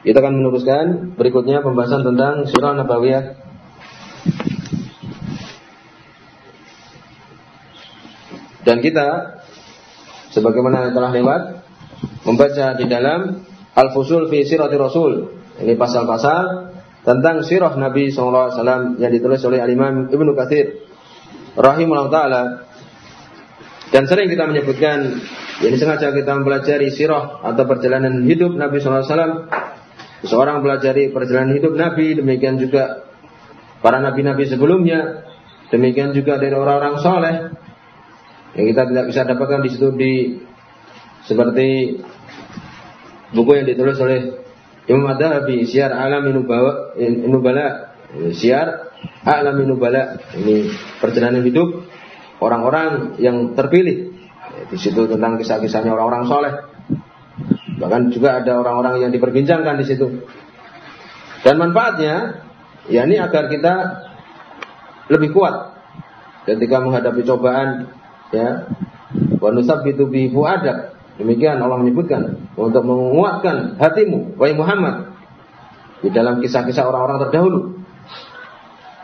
Kita akan meneruskan berikutnya pembahasan tentang surah Nabawiyah. Dan kita sebagaimana telah lewat membaca di dalam Al-Fusul fi Sirati Rasul. Ini pasal-pasal tentang sirah Nabi SAW yang ditulis oleh Al-Imam Ibnu Katsir rahimahullah taala. Dan sering kita menyebutkan, ini sengaja kita mempelajari sirah atau perjalanan hidup Nabi SAW. Seorang pelajari perjalanan hidup Nabi, demikian juga para nabi-nabi sebelumnya, demikian juga dari orang-orang soleh yang kita tidak bisa dapatkan di situ di seperti buku yang ditulis oleh Imam Ad-Dhahabi Syiar Alam Nubala Nubala Syiar Alam Nubala ini perjalanan hidup orang-orang yang terpilih di situ tentang kisah-kisahnya orang-orang soleh bahkan juga ada orang-orang yang diperbincangkan di situ dan manfaatnya ya ini agar kita lebih kuat ketika menghadapi cobaan ya wa nusabbitu bi fuadak Demikian Allah menyebutkan untuk menguatkan hatimu, wahai Muhammad, di dalam kisah-kisah orang-orang terdahulu.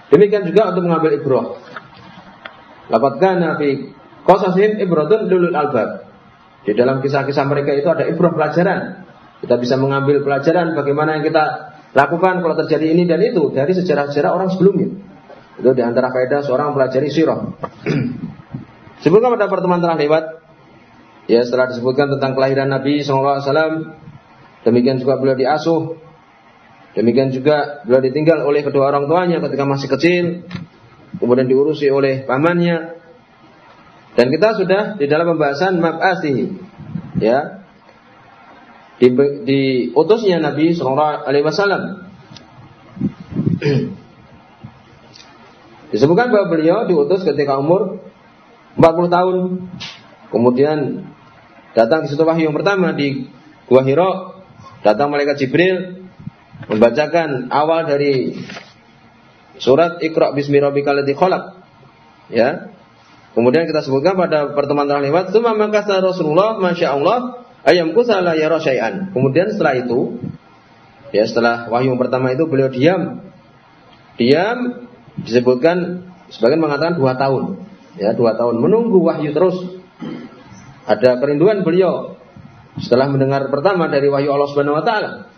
Demikian juga untuk mengambil ibrah. Laqad kana fi qasasihim ibratun lulul albab. Di dalam kisah-kisah mereka itu ada ibrah pelajaran. Kita bisa mengambil pelajaran bagaimana yang kita lakukan kalau terjadi ini dan itu dari sejarah-sejarah orang sebelumnya. Itu di antara faedah seorang pelajari sirah. Sebelum pada pertemuan telah lewat, Ya setelah disebutkan tentang kelahiran Nabi SAW, demikian juga beliau diasuh, demikian juga beliau ditinggal oleh kedua orang tuanya ketika masih kecil, kemudian diurusi oleh pamannya. Dan kita sudah di dalam pembahasan mab'asi, ya, di, utusnya Nabi Sallallahu Alaihi Wasallam. Disebutkan bahwa beliau diutus ketika umur 40 tahun. Kemudian Datang di situ wahyu yang pertama di Gua Hiro, datang malaikat Jibril membacakan awal dari surat Iqra bismi rabbikal ladzi. Ya. Kemudian kita sebutkan pada pertemuan terakhir lewat, "Tsumma makasa Rasulullah masya Allah ayam kusala yara syai'an." Kemudian setelah itu ya setelah wahyu pertama itu beliau diam. Diam disebutkan sebagian mengatakan dua tahun. Ya, dua tahun menunggu wahyu terus ada kerinduan beliau setelah mendengar pertama dari wahyu Allah Subhanahu wa taala.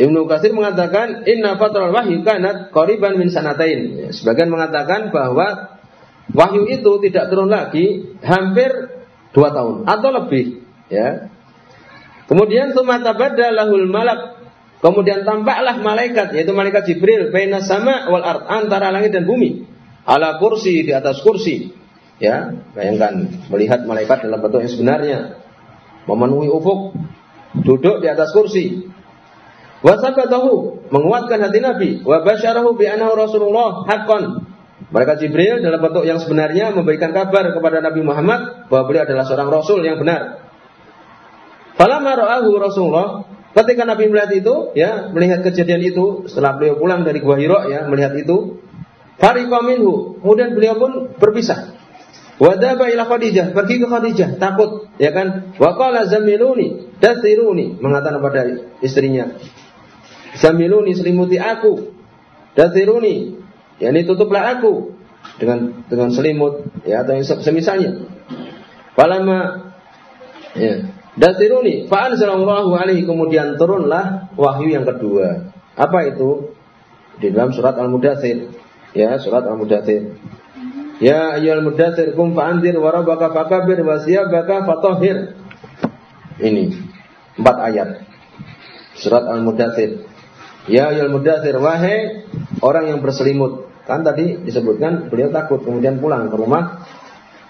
Ibnu Katsir mengatakan inna fatral wahyu kanat qariban min sanatain. Sebagian mengatakan bahwa wahyu itu tidak turun lagi hampir dua tahun atau lebih, ya. Kemudian sumata badalahul malak. Kemudian tampaklah malaikat yaitu malaikat Jibril baina sama wal ard antara langit dan bumi ala kursi di atas kursi Ya, bayangkan melihat malaikat dalam bentuk yang sebenarnya memenuhi ufuk, duduk di atas kursi. Wasabatahu menguatkan hati Nabi, wa basyarahu bi annahu Rasulullah haqqan. Mereka Jibril dalam bentuk yang sebenarnya memberikan kabar kepada Nabi Muhammad bahwa beliau adalah seorang rasul yang benar. Falamma ra'ahu Rasulullah, ketika Nabi melihat itu, ya, melihat kejadian itu setelah beliau pulang dari Gua Hira ya, melihat itu, fariqa minhu, kemudian beliau pun berpisah. Wadaba ila Khadijah, pergi ke Khadijah, takut, ya kan? Wa qala zamiluni, dasiruni, mengatakan kepada istrinya. Zamiluni selimuti aku. Dasiruni, yakni tutuplah aku dengan dengan selimut ya atau yang semisalnya. Falamma ya, dasiruni fa anzalallahu alaihi kemudian turunlah wahyu yang kedua. Apa itu? Di dalam surat Al-Mudatsir. Ya, surat Al-Mudatsir. Ya ayyuhal mudaththir kum fa'anzir wa rabbaka fakabir wa siyabaka fatahhir. Ini empat ayat. Surat Al-Mudaththir. Ya ayyuhal mudaththir wahai orang yang berselimut. Kan tadi disebutkan beliau takut kemudian pulang ke rumah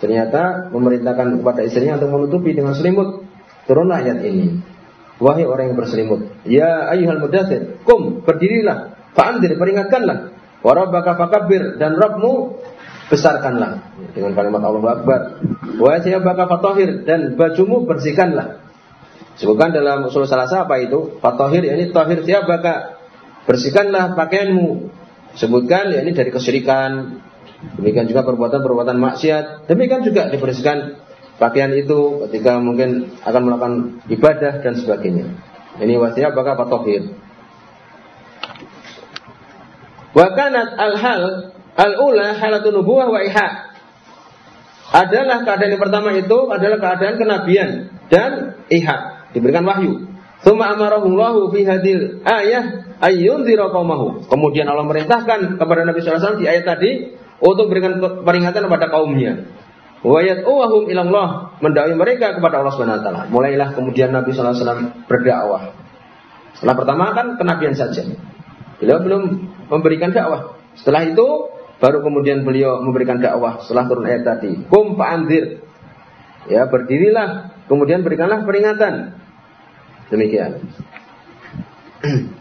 ternyata memerintahkan kepada istrinya untuk menutupi dengan selimut. Turunlah ayat ini. Wahai orang yang berselimut, ya ayyuhal mudaththir, kum berdirilah, fa'anzir peringatkanlah. Wa rabbaka fakabir dan Rabbmu besarkanlah dengan kalimat Allah Akbar. Wa baka fatahir dan bajumu bersihkanlah. Sebutkan dalam usul salasa apa itu? Fatahir yakni tahir baka bersihkanlah pakaianmu. Sebutkan yakni dari kesyirikan. Demikian juga perbuatan-perbuatan maksiat. Demikian juga dibersihkan pakaian itu ketika mungkin akan melakukan ibadah dan sebagainya. Ini wasiat apakah patohir. Wa kanat al-hal al-ula halatun nubuwah wa iha. Adalah keadaan yang pertama itu adalah keadaan kenabian dan iha, diberikan wahyu. Tsumma amarahullahu fi hadil ayah ayyunzira qaumahu. Kemudian Allah merintahkan kepada Nabi SAW di ayat tadi untuk berikan peringatan kepada kaumnya. Wa yad'uhum ila Allah, mendakwai mereka kepada Allah Subhanahu wa taala. Mulailah kemudian Nabi SAW berdakwah. Setelah pertama kan kenabian saja. Beliau belum memberikan dakwah. Setelah itu baru kemudian beliau memberikan dakwah setelah turun ayat tadi. Kum fa'anzir. Ya, berdirilah, kemudian berikanlah peringatan. Demikian.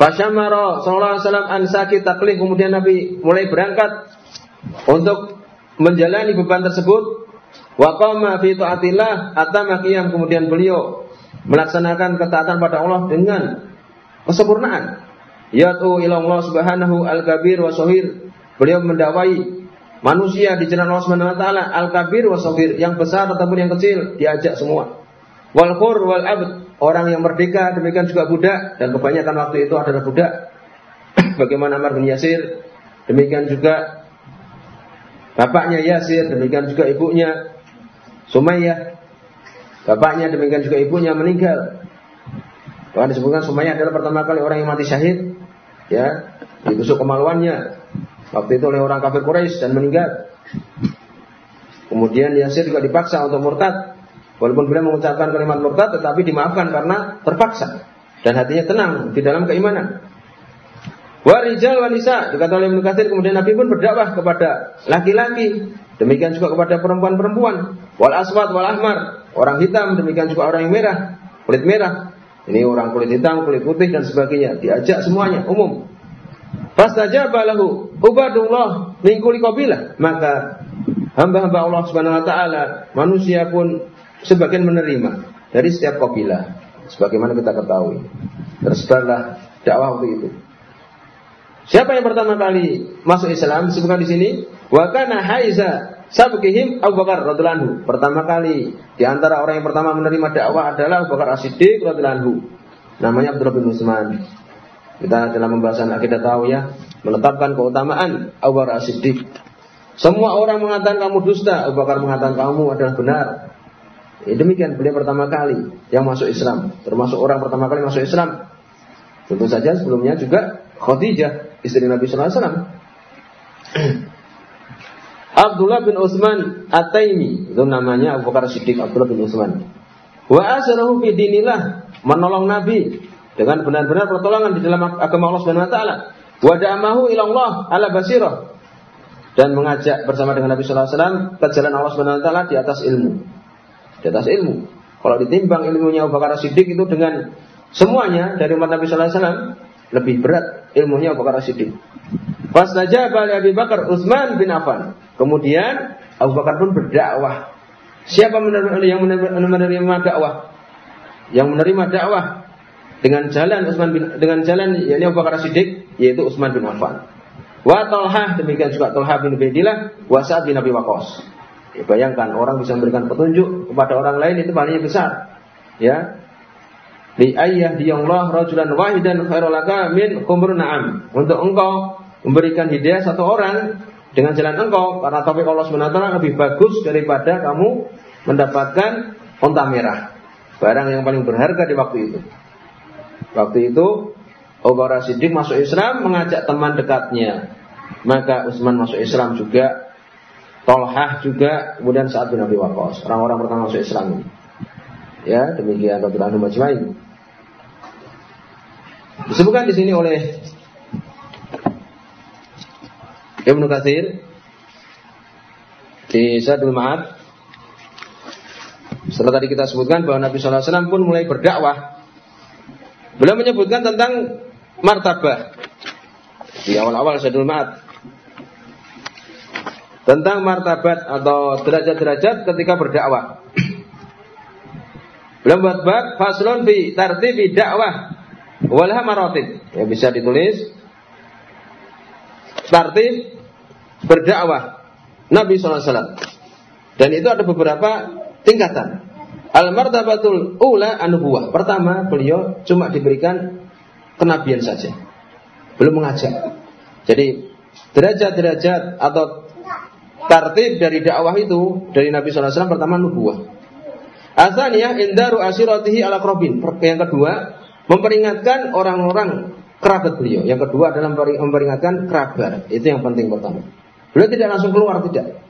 Fasyamara sallallahu alaihi wasallam an sakit taklif kemudian Nabi mulai berangkat untuk menjalani beban tersebut. Wa qama fi taatillah atama qiyam kemudian beliau melaksanakan ketaatan pada Allah dengan kesempurnaan. Yatu ila Allah Subhanahu al-kabir wa sahir. Beliau mendakwai manusia di jalan Allah Subhanahu wa taala al-kabir wa sahir, yang besar ataupun yang kecil diajak semua. Wal qur wal abd, orang yang merdeka demikian juga budak dan kebanyakan waktu itu adalah budak. Bagaimana Amr bin Yasir, demikian juga bapaknya Yasir, demikian juga ibunya Sumayyah. Bapaknya demikian juga ibunya meninggal. Bahkan disebutkan Sumayyah adalah pertama kali orang yang mati syahid ya ditusuk kemaluannya waktu itu oleh orang kafir Quraisy dan meninggal. Kemudian Yasir juga dipaksa untuk murtad. Walaupun beliau mengucapkan kalimat murtad tetapi dimaafkan karena terpaksa dan hatinya tenang di dalam keimanan. Warijal wanisa dikata oleh Ibnu kemudian Nabi pun berdakwah kepada laki-laki demikian juga kepada perempuan-perempuan wal aswad wal ahmar orang hitam demikian juga orang yang merah kulit merah ini orang kulit hitam, kulit putih dan sebagainya. Diajak semuanya umum. saja balahu ubadullah min kulli Maka hamba-hamba Allah Subhanahu wa taala, manusia pun sebagian menerima dari setiap kabilah. Sebagaimana kita ketahui. Tersebarlah dakwah waktu itu. Siapa yang pertama kali masuk Islam disebutkan di sini? Wa kana haiza sabqihim Abu Bakar radhiyallahu. Pertama kali di antara orang yang pertama menerima dakwah adalah Abu Bakar As-Siddiq radhiyallahu. Namanya Abdullah bin Utsman. Kita dalam pembahasan akidah tahu ya, menetapkan keutamaan Abu Bakar As-Siddiq. Semua orang mengatakan kamu dusta, Abu Bakar mengatakan kamu adalah benar. Ya, demikian beliau pertama kali yang masuk Islam, termasuk orang pertama kali masuk Islam. Tentu saja sebelumnya juga Khadijah, istri Nabi sallallahu alaihi wasallam. Abdullah bin Utsman At-Taimi, itu namanya Abu Bakar Siddiq Abdullah bin Utsman. Wa asrahu fi dinillah, menolong Nabi dengan benar-benar pertolongan di dalam agama Allah Subhanahu wa taala. Wa da'amahu ila Allah ala basirah dan mengajak bersama dengan Nabi sallallahu alaihi wasallam ke jalan Allah Subhanahu wa taala di atas ilmu. Di atas ilmu. Kalau ditimbang ilmunya Abu Bakar Siddiq itu dengan semuanya dari umat Nabi sallallahu alaihi wasallam lebih berat ilmunya Abu Bakar Siddiq. Pas saja Bali Abu Bakar Utsman bin Affan. Kemudian Abu Bakar pun berdakwah. Siapa yang menerima dakwah? Yang menerima dakwah dengan jalan Utsman bin dengan jalan yakni Abu Bakar Siddiq yaitu Utsman bin Affan. Wa Talha demikian juga Talha bin Ubaidillah wa Sa'ad bin Abi Waqqas. Ya, bayangkan orang bisa memberikan petunjuk kepada orang lain itu pahalanya besar. Ya, li Allah rajulan wahidan khairul laka min khumrun na'am. Untuk engkau memberikan hidayah satu orang dengan jalan engkau karena topik Allah SWT lebih bagus daripada kamu mendapatkan onta merah. Barang yang paling berharga di waktu itu. Waktu itu Ubara Siddiq masuk Islam mengajak teman dekatnya. Maka Utsman masuk Islam juga. Tolhah juga. Kemudian saat bin Abi Waqqas. Orang-orang pertama masuk Islam ini. Ya, demikian Rabbul Anhu Majmain. Disebutkan di sini oleh Ibnu Katsir di Zadul Ma'ad setelah tadi kita sebutkan bahwa Nabi Wasallam pun mulai berdakwah. Beliau menyebutkan tentang martabah di awal-awal Zadul Ma'ad tentang martabat atau derajat-derajat ketika berdakwah. Belum buat bab faslun bi tartibi dakwah wal maratib. Ya bisa ditulis tartib berdakwah Nabi SAW. Dan itu ada beberapa tingkatan. Al-martabatul ula anubuah. Pertama, beliau cuma diberikan kenabian saja. Belum mengajak. Jadi, derajat-derajat atau tartib dari dakwah itu dari Nabi SAW pertama nubuah. Asalnya indaru asiratihi ala krobin. Yang kedua, memperingatkan orang-orang kerabat beliau. Yang kedua adalah memperingatkan kerabat. Itu yang penting pertama. Beliau tidak langsung keluar, tidak.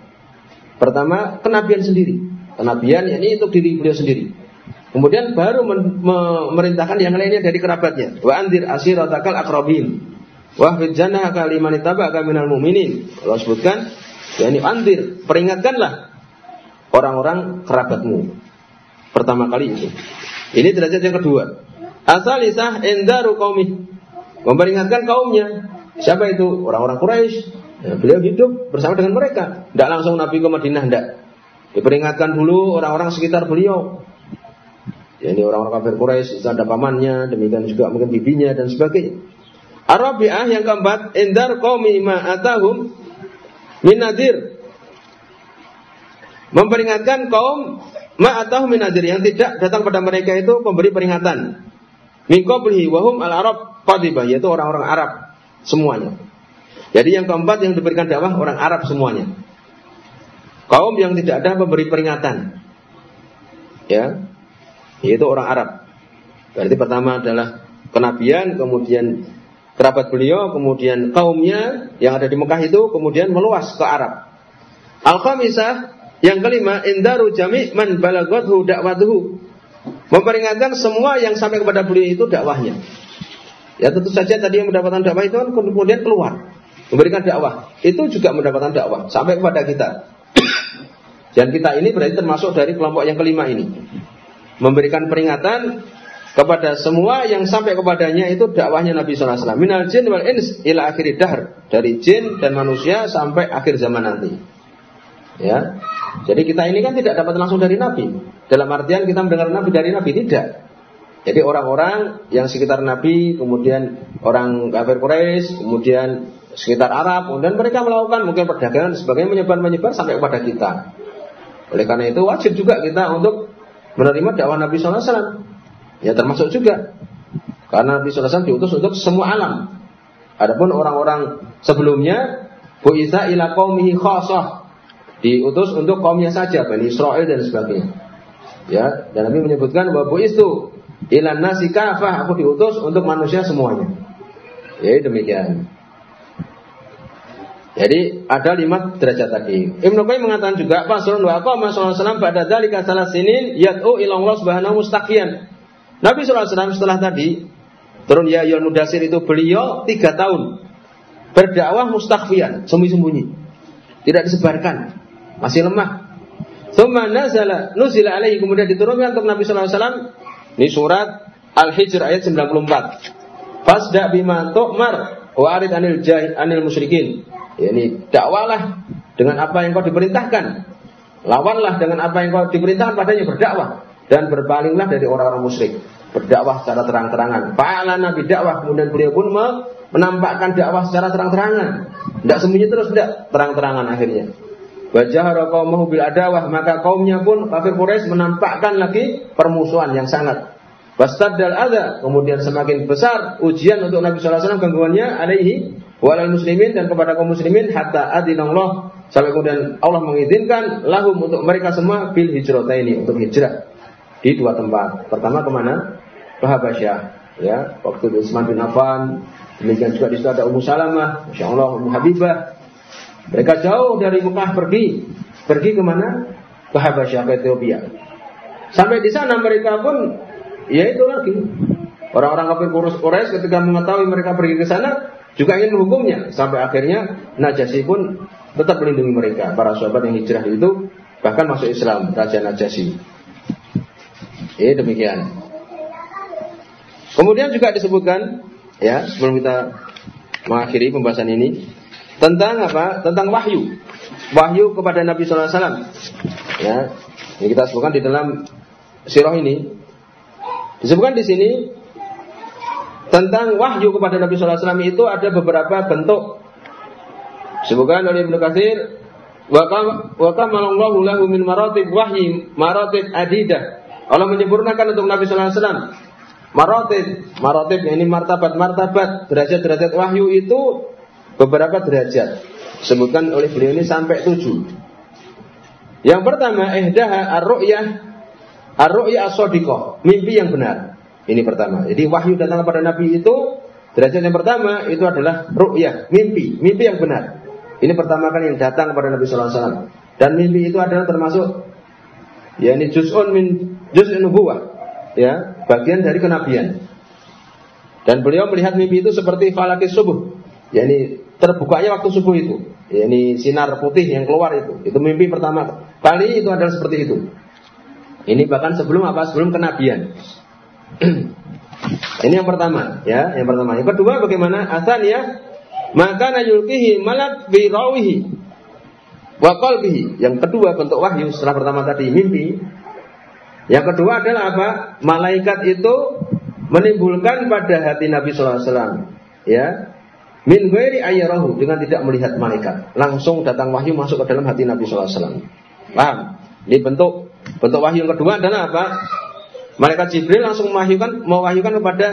Pertama, kenabian sendiri. Kenabian ini untuk diri beliau sendiri. Kemudian baru memerintahkan yang lainnya dari kerabatnya. Wa andir asiratakal akrobin. Wa fidjana kalimani tabaka minal mu'minin. Allah sebutkan, ya ini andir, peringatkanlah orang-orang kerabatmu. Pertama kali itu. Ini derajat yang kedua. Asalisah endaru kaumi. Memperingatkan kaumnya. Siapa itu? Orang-orang Quraisy. Ya, beliau hidup bersama dengan mereka. Tidak langsung Nabi ke Madinah, tidak. Diperingatkan dulu orang-orang sekitar beliau. Ya, ini orang-orang kafir Quraisy, ada pamannya, demikian juga mungkin bibinya dan sebagainya. Arabiah yang keempat, indar qaumi ma atahum min nadir. Memperingatkan kaum ma atahum min nadir yang tidak datang pada mereka itu pemberi peringatan. Min qablihi wahum al-arab qadibah, yaitu orang-orang Arab semuanya. Jadi yang keempat yang diberikan dakwah orang Arab semuanya. Kaum yang tidak ada pemberi peringatan. Ya, yaitu orang Arab. Berarti pertama adalah kenabian, kemudian kerabat beliau, kemudian kaumnya yang ada di Mekah itu kemudian meluas ke Arab. Al-khamisah yang kelima indaru jami' man balagathu dakwatuhu. Memperingatkan semua yang sampai kepada beliau itu dakwahnya. Ya tentu saja tadi yang mendapatkan dakwah itu kan kemudian keluar memberikan dakwah. Itu juga mendapatkan dakwah sampai kepada kita. Dan kita ini berarti termasuk dari kelompok yang kelima ini memberikan peringatan kepada semua yang sampai kepadanya itu dakwahnya Nabi SAW. Minal jin wal ins ila akhir. Dari jin dan manusia sampai akhir zaman nanti. Ya. Jadi kita ini kan tidak dapat langsung dari Nabi. Dalam artian kita mendengar Nabi dari Nabi tidak. Jadi orang-orang yang sekitar Nabi, kemudian orang kafir Quraisy, kemudian sekitar Arab, kemudian mereka melakukan mungkin perdagangan sebagai menyebar-menyebar sampai kepada kita. Oleh karena itu wajib juga kita untuk menerima dakwah Nabi SAW. Ya termasuk juga. Karena Nabi SAW diutus untuk semua alam. Adapun orang-orang sebelumnya, Bu'itha ila qawmihi khasah. Diutus untuk kaumnya saja, Bani Israel dan sebagainya. Ya, dan Nabi menyebutkan bahwa itu ilan nasi kafah, aku diutus untuk manusia semuanya. Ya, demikian. Jadi ada lima derajat tadi. Ibnu Qayyim mengatakan juga Faslun wa aqama sallallahu pada dalika salah sinin yad'u ila Allah Subhanahu mustaqiyan. Nabi sallallahu setelah tadi turun ya ayyuhal mudasir itu beliau tiga tahun berdakwah mustakfian, sembunyi-sembunyi. Tidak disebarkan. Masih lemah. Tsumma nazala nuzila alaihi kemudian diturunkan untuk Nabi wasallam ini surat Al-Hijr ayat 94. Fasda bima tu'mar wa anil jahil anil musyrikin ini dakwalah dengan apa yang kau diperintahkan. Lawanlah dengan apa yang kau diperintahkan padanya berdakwah dan berpalinglah dari orang-orang musyrik. Berdakwah secara terang-terangan. Fa'ala Nabi dakwah kemudian beliau pun menampakkan dakwah secara terang-terangan. Tidak sembunyi terus tidak terang-terangan akhirnya. Wajah qaumahu bil adawah maka kaumnya pun kafir Quraisy menampakkan lagi permusuhan yang sangat. Wastaddal ada kemudian semakin besar ujian untuk Nabi sallallahu alaihi wasallam gangguannya alaihi walal muslimin dan kepada kaum muslimin hatta adinallah sampai kemudian Allah mengizinkan lahum untuk mereka semua bil hijrah ini untuk hijrah di dua tempat. Pertama ke mana? Ke Habasyah. Ya, waktu Utsman bin Affan, demikian juga di situ ada Ummu Salamah, Masya Allah, Ummu Habibah. Mereka jauh dari Mekah pergi. Pergi ke mana? Ke Habasyah, ke Ethiopia. Sampai di sana mereka pun, ya itu lagi. Orang-orang kafir kurus Quraisy ketika mengetahui mereka pergi ke sana, juga ingin menghukumnya sampai akhirnya Najasyi pun tetap melindungi mereka para sahabat yang hijrah itu bahkan masuk Islam Raja Najasyi ya demikian. Kemudian juga disebutkan ya sebelum kita mengakhiri pembahasan ini tentang apa? Tentang wahyu. Wahyu kepada Nabi SAW ya ini kita sebutkan di dalam sirah ini. Disebutkan di sini tentang wahyu kepada Nabi Sallallahu Alaihi Wasallam itu ada beberapa bentuk. Sebutkan oleh Ibnu Katsir, wa kamalallahu lahu min maratib wahyi maratib adidah. Allah menyempurnakan untuk Nabi Sallallahu Alaihi Wasallam marotib, marotib ini martabat-martabat, derajat-derajat wahyu itu beberapa derajat. Sebutkan oleh beliau ini sampai tujuh. Yang pertama, ihdaha ar-ru'yah ar-ru'yah as mimpi yang benar. Ini pertama. Jadi wahyu datang kepada Nabi itu derajat yang pertama itu adalah ru'yah, mimpi, mimpi yang benar. Ini pertama kali yang datang kepada Nabi sallallahu. Dan mimpi itu adalah termasuk ya ini juz'un min juz'un nubuwah. Ya, bagian dari kenabian. Dan beliau melihat mimpi itu seperti falakis subuh. Ya ini terbukanya waktu subuh itu. Ya, ini sinar putih yang keluar itu. Itu mimpi pertama kali itu adalah seperti itu. Ini bahkan sebelum apa? Sebelum kenabian. Ini yang pertama, ya, yang pertama. Yang kedua bagaimana? Asal ya, maka nayulkihi malak birawihi wa qalbihi. Yang kedua bentuk wahyu setelah pertama tadi mimpi. Yang kedua adalah apa? Malaikat itu menimbulkan pada hati Nabi wasallam, ya. Min ghairi ayyarahu dengan tidak melihat malaikat. Langsung datang wahyu masuk ke dalam hati Nabi wasallam. Paham? Ini bentuk bentuk wahyu yang kedua adalah apa? Malaikat Jibril langsung mewahyukan, mewahyukan kepada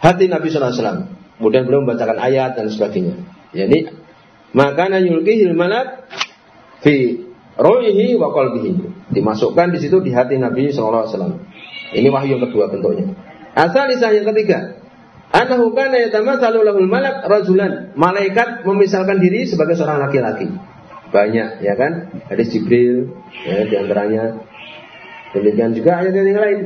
hati Nabi Wasallam. Kemudian beliau membacakan ayat dan sebagainya. Jadi maka yulkihil malak fi rohihi wa qalbihi. Dimasukkan di situ di hati Nabi Sallallahu Alaihi Wasallam. Ini wahyu yang kedua bentuknya. Asal yang ketiga. Anahu kana yatamatsalu lahul malak rajulan. Malaikat memisalkan diri sebagai seorang laki-laki. Banyak ya kan? Hadis Jibril ya di antaranya Demikian juga ayat yang lain.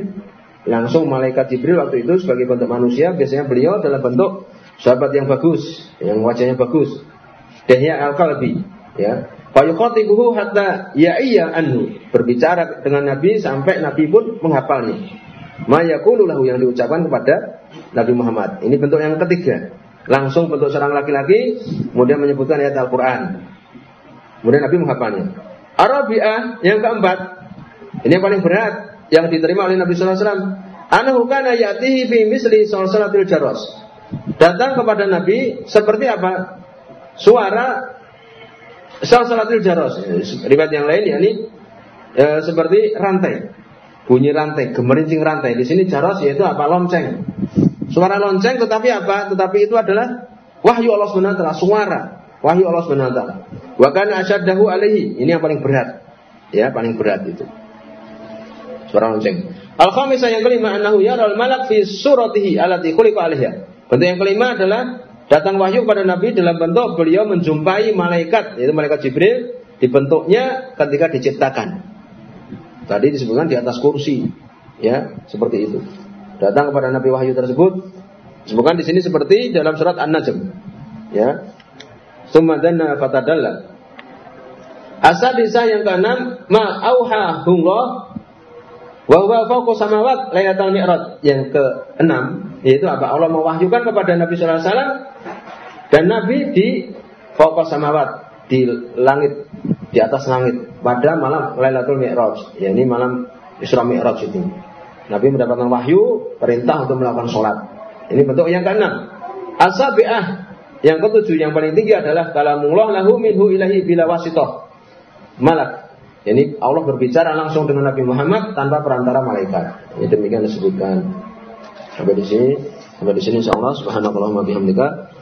Langsung malaikat Jibril waktu itu sebagai bentuk manusia, biasanya beliau dalam bentuk sahabat yang bagus, yang wajahnya bagus. Dahya al-qalbi, ya. Fayuqatibuhu hatta ya iya anhu. Berbicara dengan Nabi sampai Nabi pun menghafalnya. Mayakulu lahu yang diucapkan kepada Nabi Muhammad. Ini bentuk yang ketiga. Langsung bentuk seorang laki-laki, kemudian menyebutkan ayat Al-Quran. Kemudian Nabi menghafalnya. Arabiah yang keempat, ini yang paling berat yang diterima oleh Nabi sallallahu alaihi wasallam. Anahu kana ya'tihi fi misli salatil jaros. Datang kepada Nabi seperti apa? Suara salatil jaros. Riwayat yang lain yakni e, seperti rantai. Bunyi rantai, gemerincing rantai. Di sini jaros yaitu apa? Lonceng. Suara lonceng tetapi apa? Tetapi itu adalah wahyu Allah taala, suara wahyu Allah Subhanahu wa taala. Alaihi. Ini yang paling berat. Ya, paling berat itu suara lonceng. Al-khamisah yang kelima annahu yaral malak fi suratihi. Bentuk yang kelima adalah datang wahyu kepada Nabi dalam bentuk beliau menjumpai malaikat yaitu malaikat Jibril di bentuknya ketika diciptakan. Tadi disebutkan di atas kursi, ya, seperti itu. Datang kepada Nabi wahyu tersebut disebutkan di sini seperti dalam surat An-Najm. Ya. Summa danna fatadalla. Asadisah yang keenam ma auha Allah Wa huwa fawqa samawat lailatul mi'raj. Yang keenam yaitu apa? Allah mewahyukan kepada Nabi sallallahu alaihi wasallam dan Nabi di fawqa samawat di langit di atas langit pada malam Lailatul Mi'raj. Ya ini malam Isra Mi'raj itu. Nabi mendapatkan wahyu perintah untuk melakukan sholat. Ini bentuk yang keenam. Asabi'ah yang ketujuh yang paling tinggi adalah kalamullah lahu minhu ilahi bila wasitoh. Malak ini Allah berbicara langsung dengan Nabi Muhammad tanpa perantara malaikat. Ini demikian disebutkan. Sampai di sini, sampai di sini insyaallah subhanallah wa bihamdika,